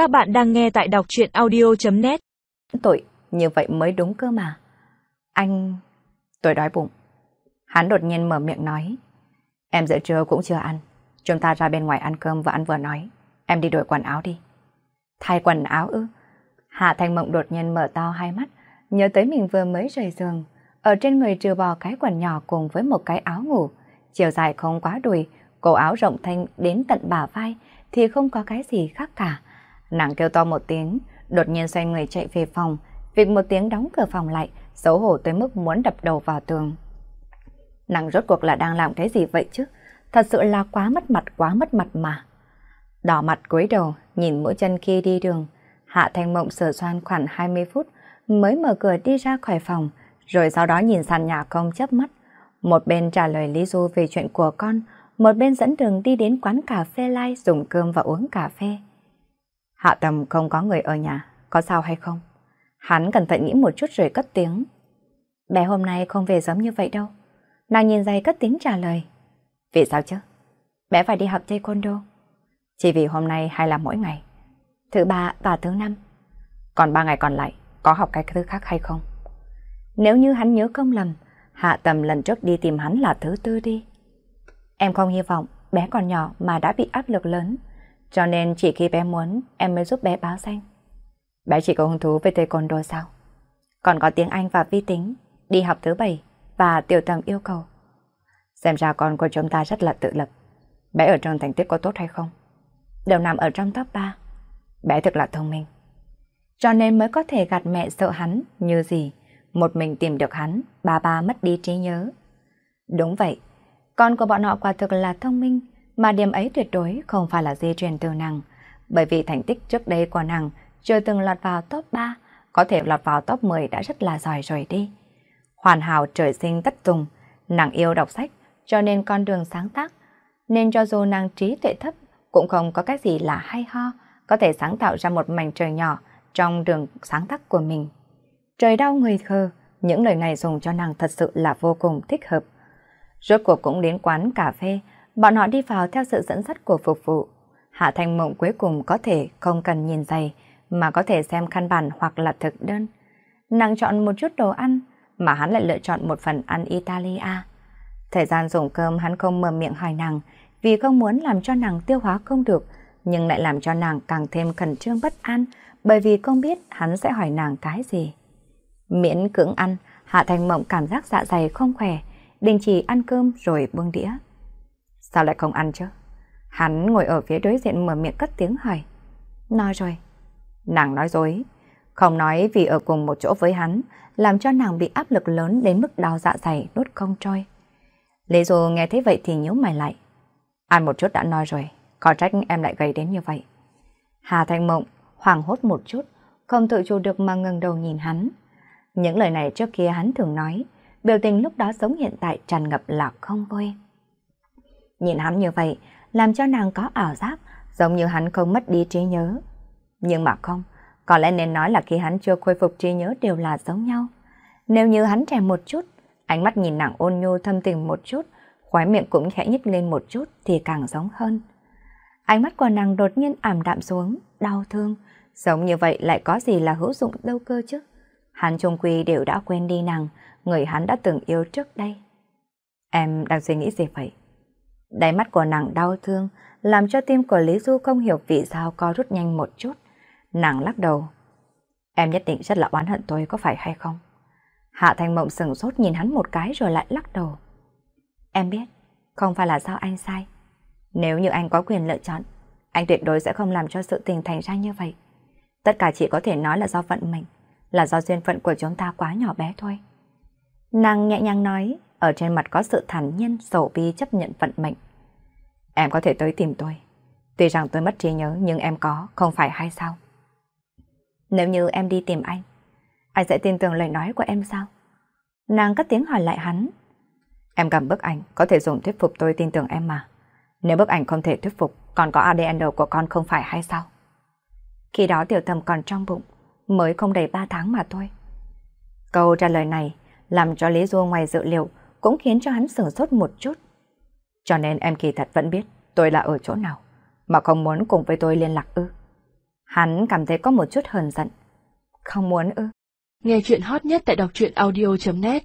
Các bạn đang nghe tại đọc chuyện audio.net Tội, như vậy mới đúng cơ mà. Anh... Tôi đói bụng. Hắn đột nhiên mở miệng nói. Em giữa trưa cũng chưa ăn. Chúng ta ra bên ngoài ăn cơm và ăn vừa nói. Em đi đổi quần áo đi. Thay quần áo ư? Hạ Thanh Mộng đột nhiên mở to hai mắt, nhớ tới mình vừa mới rời giường. Ở trên người trừ bò cái quần nhỏ cùng với một cái áo ngủ. Chiều dài không quá đùi, cổ áo rộng thanh đến tận bả vai thì không có cái gì khác cả. Nàng kêu to một tiếng, đột nhiên xoay người chạy về phòng, việc một tiếng đóng cửa phòng lại, xấu hổ tới mức muốn đập đầu vào tường. Nàng rốt cuộc là đang làm cái gì vậy chứ? Thật sự là quá mất mặt, quá mất mặt mà. Đỏ mặt cúi đầu, nhìn mũi chân khi đi đường. Hạ Thanh Mộng sửa soan khoảng 20 phút mới mở cửa đi ra khỏi phòng, rồi sau đó nhìn sàn nhà công chớp mắt. Một bên trả lời Lý Du về chuyện của con, một bên dẫn đường đi đến quán cà phê lai dùng cơm và uống cà phê. Hạ tầm không có người ở nhà, có sao hay không? Hắn cẩn thận nghĩ một chút rồi cất tiếng. Bé hôm nay không về sớm như vậy đâu. Nàng nhìn giày cất tiếng trả lời. Vì sao chứ? Bé phải đi học taekwondo. Chỉ vì hôm nay hay là mỗi ngày? Thứ ba và thứ năm. Còn ba ngày còn lại, có học cái thứ khác hay không? Nếu như hắn nhớ không lầm, Hạ tầm lần trước đi tìm hắn là thứ tư đi. Em không hy vọng bé còn nhỏ mà đã bị áp lực lớn. Cho nên chỉ khi bé muốn em mới giúp bé báo danh. Bé chỉ có hứng thú với taekwondo sao? Còn có tiếng Anh và vi tính, đi học thứ bảy và tiểu tầm yêu cầu. Xem ra con của chúng ta rất là tự lập. Bé ở trong thành tích có tốt hay không? Đều nằm ở trong top 3. Bé thực là thông minh. Cho nên mới có thể gạt mẹ sợ hắn như gì. Một mình tìm được hắn, ba ba mất đi trí nhớ. Đúng vậy, con của bọn họ quả thực là thông minh, mà điểm ấy tuyệt đối không phải là di truyền từ nàng. Bởi vì thành tích trước đây của nàng chưa từng lọt vào top 3, có thể lọt vào top 10 đã rất là giỏi rồi đi. Hoàn hảo trời sinh tất tùng, nàng yêu đọc sách, cho nên con đường sáng tác. Nên cho dù nàng trí tuệ thấp, cũng không có cái gì là hay ho, có thể sáng tạo ra một mảnh trời nhỏ trong đường sáng tác của mình. Trời đau người khờ, những lời này dùng cho nàng thật sự là vô cùng thích hợp. Rốt cuộc cũng đến quán cà phê, bọn họ đi vào theo sự dẫn dắt của phục vụ. Hạ Thanh Mộng cuối cùng có thể không cần nhìn giày, mà có thể xem khăn bản hoặc là thực đơn. Nàng chọn một chút đồ ăn, mà hắn lại lựa chọn một phần ăn Italia. Thời gian dùng cơm hắn không mở miệng hỏi nàng, vì không muốn làm cho nàng tiêu hóa không được, nhưng lại làm cho nàng càng thêm khẩn trương bất an, bởi vì không biết hắn sẽ hỏi nàng cái gì. Miễn cưỡng ăn, Hạ Thanh Mộng cảm giác dạ dày không khỏe, đình chỉ ăn cơm rồi buông đĩa. Sao lại không ăn chứ? Hắn ngồi ở phía đối diện mở miệng cất tiếng hỏi. Nói rồi. Nàng nói dối. Không nói vì ở cùng một chỗ với hắn, làm cho nàng bị áp lực lớn đến mức đau dạ dày nuốt không trôi. Lê Dù nghe thấy vậy thì nhíu mày lại. Ăn một chút đã nói rồi, có trách em lại gầy đến như vậy. Hà Thanh Mộng hoảng hốt một chút, không tự chủ được mà ngừng đầu nhìn hắn. Những lời này trước kia hắn thường nói, biểu tình lúc đó giống hiện tại tràn ngập là không vui. Nhìn hắn như vậy, làm cho nàng có ảo giác, giống như hắn không mất đi trí nhớ. Nhưng mà không, có lẽ nên nói là khi hắn chưa khôi phục trí nhớ đều là giống nhau. Nếu như hắn trẻ một chút, ánh mắt nhìn nàng ôn nhu thâm tình một chút, khóe miệng cũng khẽ nhích lên một chút thì càng giống hơn. Ánh mắt của nàng đột nhiên ảm đạm xuống, đau thương, giống như vậy lại có gì là hữu dụng đâu cơ chứ. Hắn trung quy đều đã quên đi nàng, người hắn đã từng yêu trước đây. Em đang suy nghĩ gì vậy? Đáy mắt của nàng đau thương, làm cho tim của Lý Du không hiểu vì sao co rút nhanh một chút. Nàng lắc đầu. Em nhất định rất là oán hận tôi có phải hay không? Hạ Thanh Mộng sừng sốt nhìn hắn một cái rồi lại lắc đầu. Em biết, không phải là do anh sai. Nếu như anh có quyền lựa chọn, anh tuyệt đối sẽ không làm cho sự tình thành ra như vậy. Tất cả chỉ có thể nói là do vận mệnh, là do duyên phận của chúng ta quá nhỏ bé thôi. Nàng nhẹ nhàng nói, ở trên mặt có sự thản nhiên, sầu bi chấp nhận vận mệnh. Em có thể tới tìm tôi. Tuy rằng tôi mất trí nhớ nhưng em có, không phải hay sao? Nếu như em đi tìm anh, anh sẽ tin tưởng lời nói của em sao? Nàng cất tiếng hỏi lại hắn. Em cầm bức ảnh, có thể dùng thuyết phục tôi tin tưởng em mà. Nếu bức ảnh không thể thuyết phục, còn có ADN của con không phải hay sao? Khi đó tiểu thầm còn trong bụng, mới không đầy 3 tháng mà thôi. Câu trả lời này làm cho Lý Du ngoài dự liệu cũng khiến cho hắn sửng sốt một chút. Cho nên em kỳ thật vẫn biết tôi là ở chỗ nào, mà không muốn cùng với tôi liên lạc ư. Hắn cảm thấy có một chút hờn giận. Không muốn ư. Nghe chuyện hot nhất tại đọc truyện audio.net